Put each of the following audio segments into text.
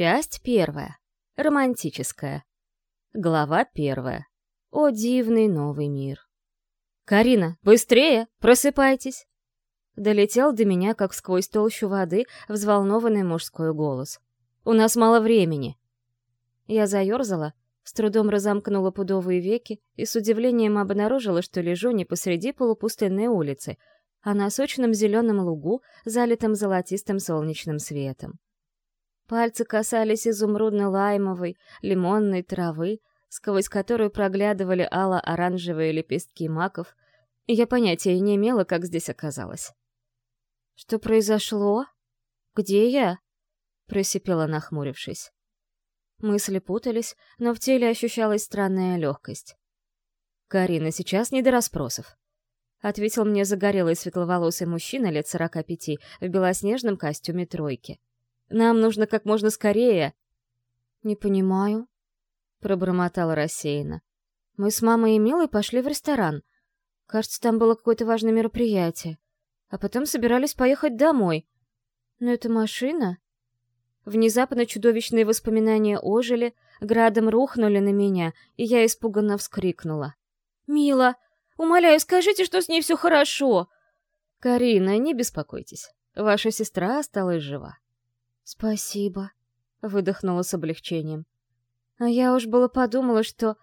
Часть первая. Романтическая. Глава первая. О, дивный новый мир. «Карина, быстрее! Просыпайтесь!» Долетел до меня, как сквозь толщу воды, взволнованный мужской голос. «У нас мало времени!» Я заерзала, с трудом разомкнула пудовые веки и с удивлением обнаружила, что лежу не посреди полупустынной улицы, а на сочном зеленом лугу, залитом золотистым солнечным светом. Пальцы касались изумрудно-лаймовой, лимонной травы, сквозь которую проглядывали ало-оранжевые лепестки маков, я понятия не имела, как здесь оказалось. «Что произошло? Где я?» — просипела, нахмурившись. Мысли путались, но в теле ощущалась странная легкость. «Карина, сейчас не до расспросов», — ответил мне загорелый светловолосый мужчина лет сорока пяти в белоснежном костюме тройки. «Нам нужно как можно скорее». «Не понимаю», — пробормотала рассеянно. «Мы с мамой и Милой пошли в ресторан. Кажется, там было какое-то важное мероприятие. А потом собирались поехать домой. Но эта машина...» Внезапно чудовищные воспоминания ожили, градом рухнули на меня, и я испуганно вскрикнула. «Мила, умоляю, скажите, что с ней все хорошо!» «Карина, не беспокойтесь. Ваша сестра осталась жива». «Спасибо», — выдохнула с облегчением. «А я уж было подумала, что...»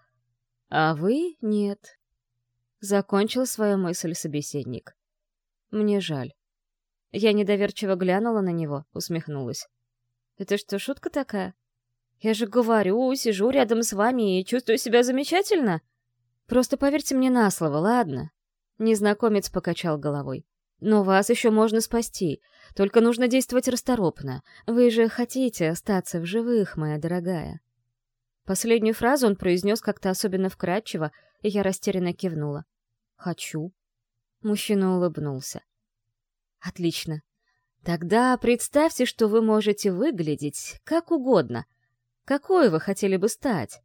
«А вы — нет», — закончил свою мысль собеседник. «Мне жаль». Я недоверчиво глянула на него, усмехнулась. Это что, шутка такая? Я же говорю, сижу рядом с вами и чувствую себя замечательно. Просто поверьте мне на слово, ладно?» Незнакомец покачал головой. «Но вас еще можно спасти. Только нужно действовать расторопно. Вы же хотите остаться в живых, моя дорогая». Последнюю фразу он произнес как-то особенно вкрадчиво, и я растерянно кивнула. «Хочу». Мужчина улыбнулся. «Отлично. Тогда представьте, что вы можете выглядеть как угодно. Какой вы хотели бы стать?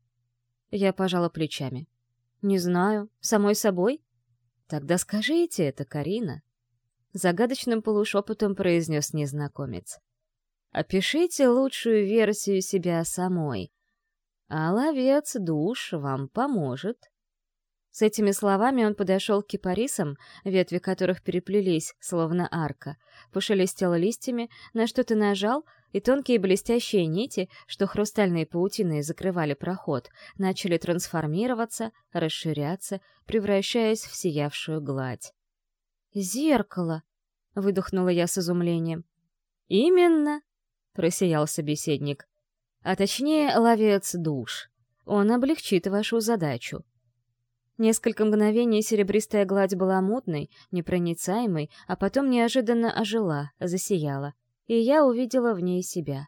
Я пожала плечами. Не знаю, самой собой? Тогда скажите это, Карина. Загадочным полушепотом произнес незнакомец. Опишите лучшую версию себя самой. А ловец душ вам поможет. С этими словами он подошел к кипарисам, ветви которых переплелись, словно арка, пошелестел листьями, на что-то нажал, и тонкие блестящие нити, что хрустальные паутины закрывали проход, начали трансформироваться, расширяться, превращаясь в сиявшую гладь. «Зеркало!» — выдохнула я с изумлением. «Именно!» — просиял собеседник. «А точнее, ловец душ. Он облегчит вашу задачу». Несколько мгновений серебристая гладь была мутной, непроницаемой, а потом неожиданно ожила, засияла, и я увидела в ней себя.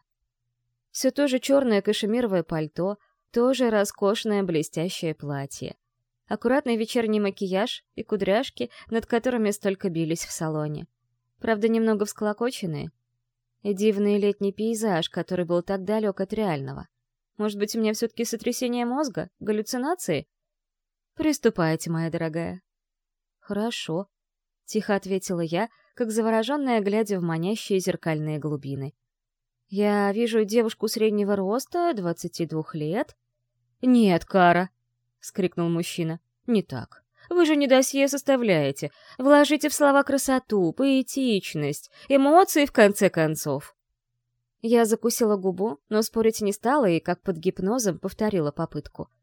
Все то же черное кашемировое пальто, тоже роскошное блестящее платье. Аккуратный вечерний макияж и кудряшки, над которыми столько бились в салоне. Правда, немного всклокоченные. И дивный летний пейзаж, который был так далек от реального. Может быть, у меня все-таки сотрясение мозга? Галлюцинации? «Приступайте, моя дорогая». «Хорошо», — тихо ответила я, как завороженная, глядя в манящие зеркальные глубины. «Я вижу девушку среднего роста, двадцати двух лет». «Нет, Кара!» — скрикнул мужчина. «Не так. Вы же не досье составляете. Вложите в слова красоту, поэтичность, эмоции, в конце концов». Я закусила губу, но спорить не стала и, как под гипнозом, повторила попытку —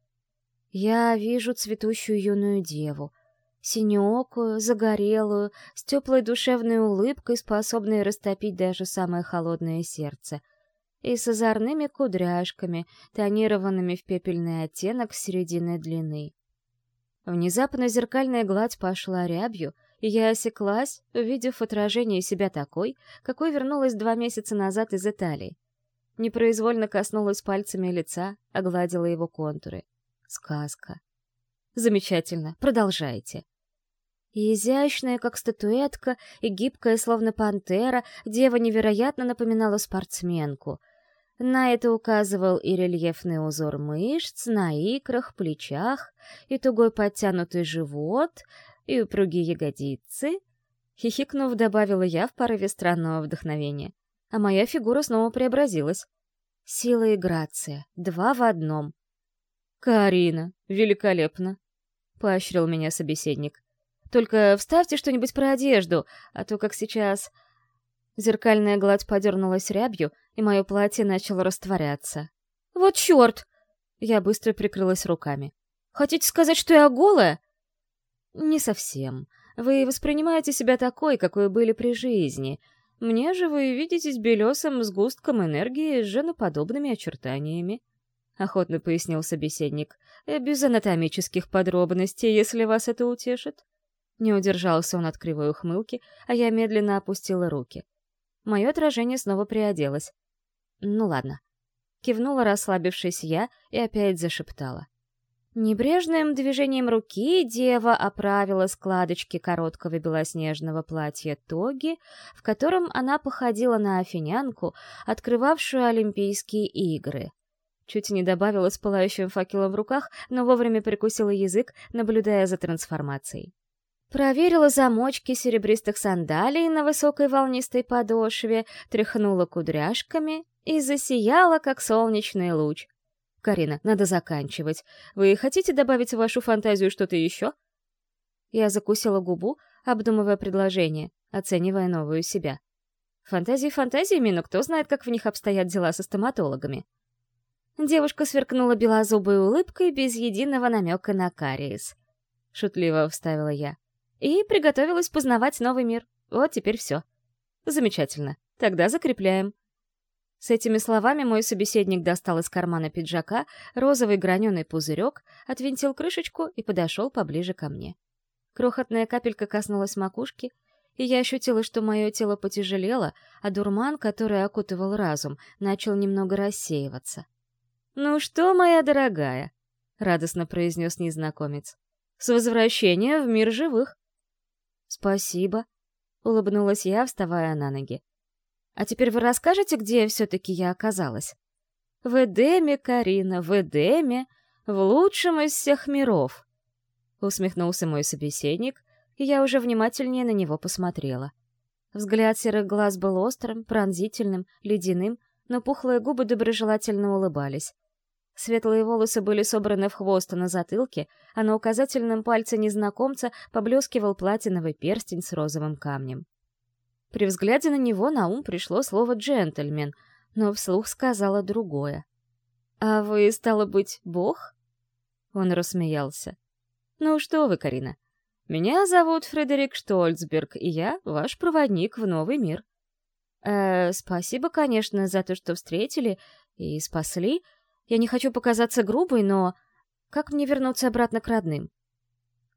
я вижу цветущую юную деву, синеокую, загорелую, с теплой душевной улыбкой, способной растопить даже самое холодное сердце, и с озорными кудряшками, тонированными в пепельный оттенок середины длины. Внезапно зеркальная гладь пошла рябью, и я осеклась, увидев отражение себя такой, какой вернулась два месяца назад из Италии. Непроизвольно коснулась пальцами лица, огладила его контуры. Сказка. Замечательно, продолжайте. И изящная, как статуэтка, и гибкая, словно пантера, дева невероятно напоминала спортсменку. На это указывал и рельефный узор мышц на икрах, плечах, и тугой подтянутый живот, и упругие ягодицы. Хихикнув, добавила я в порыве странного вдохновения. А моя фигура снова преобразилась. Сила и грация. Два в одном. «Карина, великолепно!» — поощрил меня собеседник. «Только вставьте что-нибудь про одежду, а то, как сейчас...» Зеркальная гладь подернулась рябью, и мое платье начало растворяться. «Вот черт!» Я быстро прикрылась руками. «Хотите сказать, что я голая?» «Не совсем. Вы воспринимаете себя такой, какой были при жизни. Мне же вы видитесь белесым сгустком энергии с женоподобными очертаниями», — охотно пояснил собеседник. «Без анатомических подробностей, если вас это утешит». Не удержался он от кривой ухмылки, а я медленно опустила руки. Мое отражение снова приоделось. «Ну ладно». Кивнула, расслабившись я, и опять зашептала. Небрежным движением руки дева оправила складочки короткого белоснежного платья тоги, в котором она походила на афинянку, открывавшую Олимпийские игры. Чуть не добавила с пылающим факелом в руках, но вовремя прикусила язык, наблюдая за трансформацией. Проверила замочки серебристых сандалий на высокой волнистой подошве, тряхнула кудряшками и засияла, как солнечный луч, «Карина, надо заканчивать. Вы хотите добавить в вашу фантазию что-то еще?» Я закусила губу, обдумывая предложение, оценивая новую себя. Фантазии фантазиями, но кто знает, как в них обстоят дела со стоматологами. Девушка сверкнула белозубой улыбкой без единого намека на кариес. Шутливо вставила я. И приготовилась познавать новый мир. Вот теперь все. Замечательно. Тогда закрепляем. С этими словами мой собеседник достал из кармана пиджака розовый граненый пузырек, отвинтил крышечку и подошел поближе ко мне. Крохотная капелька коснулась макушки, и я ощутила, что мое тело потяжелело, а дурман, который окутывал разум, начал немного рассеиваться. «Ну что, моя дорогая?» — радостно произнес незнакомец. «С возвращением в мир живых!» «Спасибо», — улыбнулась я, вставая на ноги. А теперь вы расскажете, где все-таки я оказалась? В Эдеме, Карина, в Эдеме, в лучшем из всех миров. Усмехнулся мой собеседник, и я уже внимательнее на него посмотрела. Взгляд серых глаз был острым, пронзительным, ледяным, но пухлые губы доброжелательно улыбались. Светлые волосы были собраны в хвост на затылке, а на указательном пальце незнакомца поблескивал платиновый перстень с розовым камнем. При взгляде на него на ум пришло слово «джентльмен», но вслух сказала другое. «А вы, стало быть, бог?» Он рассмеялся. «Ну что вы, Карина, меня зовут Фредерик Штольцберг, и я ваш проводник в новый мир. Э, спасибо, конечно, за то, что встретили и спасли. Я не хочу показаться грубой, но как мне вернуться обратно к родным?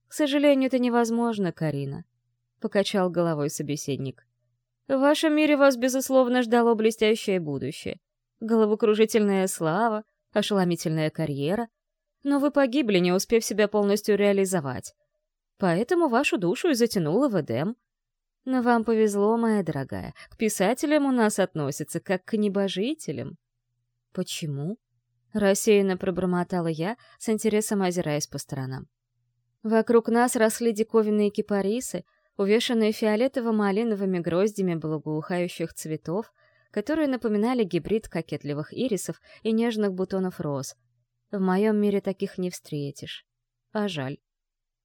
К сожалению, это невозможно, Карина, покачал головой собеседник. В вашем мире вас, безусловно, ждало блестящее будущее. Головокружительная слава, ошеломительная карьера. Но вы погибли, не успев себя полностью реализовать. Поэтому вашу душу и затянуло в Эдем. Но вам повезло, моя дорогая. К писателям у нас относятся как к небожителям. Почему? Рассеянно пробормотала я, с интересом озираясь по сторонам. Вокруг нас росли диковинные кипарисы, увешанные фиолетово-малиновыми гроздями благоухающих цветов, которые напоминали гибрид кокетливых ирисов и нежных бутонов роз. В моем мире таких не встретишь. А жаль.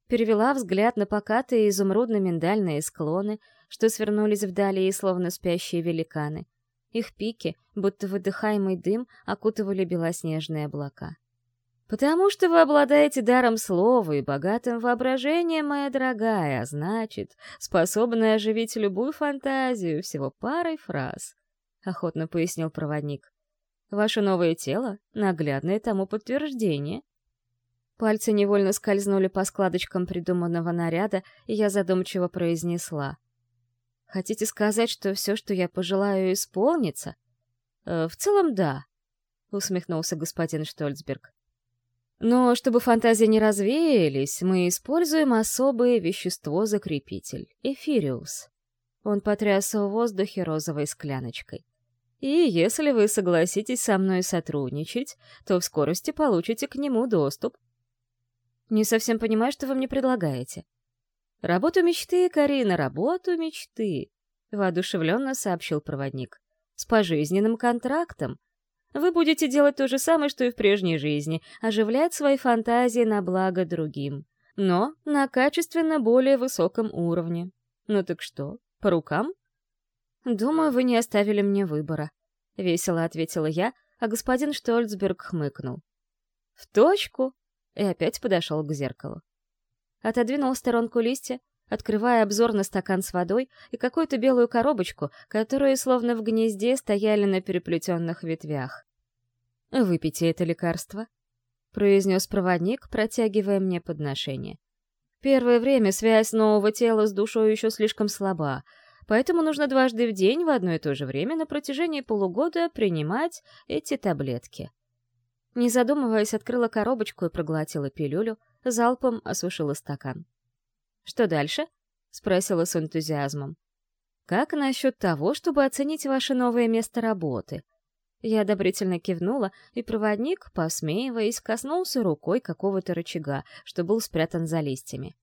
Перевела взгляд на покатые изумрудно-миндальные склоны, что свернулись вдали и словно спящие великаны. Их пики, будто выдыхаемый дым, окутывали белоснежные облака. Потому что вы обладаете даром слова и богатым воображением, моя дорогая, а значит, способны оживить любую фантазию всего парой фраз, — охотно пояснил проводник. Ваше новое тело — наглядное тому подтверждение. Пальцы невольно скользнули по складочкам придуманного наряда, и я задумчиво произнесла. «Хотите сказать, что все, что я пожелаю, исполнится?» «Э, «В целом, да», — усмехнулся господин Штольцберг. Но чтобы фантазии не развеялись, мы используем особое вещество-закрепитель — эфириус. Он потряс в воздухе розовой скляночкой. И если вы согласитесь со мной сотрудничать, то в скорости получите к нему доступ. Не совсем понимаю, что вы мне предлагаете. Работу мечты, Карина, работу мечты, — воодушевленно сообщил проводник. С пожизненным контрактом. Вы будете делать то же самое, что и в прежней жизни, оживлять свои фантазии на благо другим. Но на качественно более высоком уровне. Ну так что, по рукам? «Думаю, вы не оставили мне выбора», — весело ответила я, а господин Штольцберг хмыкнул. «В точку!» и опять подошел к зеркалу. Отодвинул сторонку листья, открывая обзор на стакан с водой и какую-то белую коробочку, которые словно в гнезде стояли на переплетенных ветвях. «Выпейте это лекарство», — произнес проводник, протягивая мне подношение. «Первое время связь нового тела с душой еще слишком слаба, поэтому нужно дважды в день в одно и то же время на протяжении полугода принимать эти таблетки». Не задумываясь, открыла коробочку и проглотила пилюлю, залпом осушила стакан. «Что дальше?» — спросила с энтузиазмом. «Как насчет того, чтобы оценить ваше новое место работы?» Я одобрительно кивнула, и проводник, посмеиваясь, коснулся рукой какого-то рычага, что был спрятан за листьями.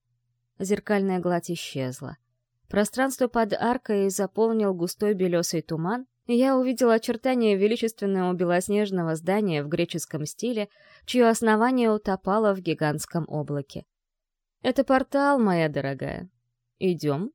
Зеркальная гладь исчезла. Пространство под аркой заполнил густой белесый туман, я увидела очертания величественного белоснежного здания в греческом стиле, чье основание утопало в гигантском облаке. «Это портал, моя дорогая. Идем?»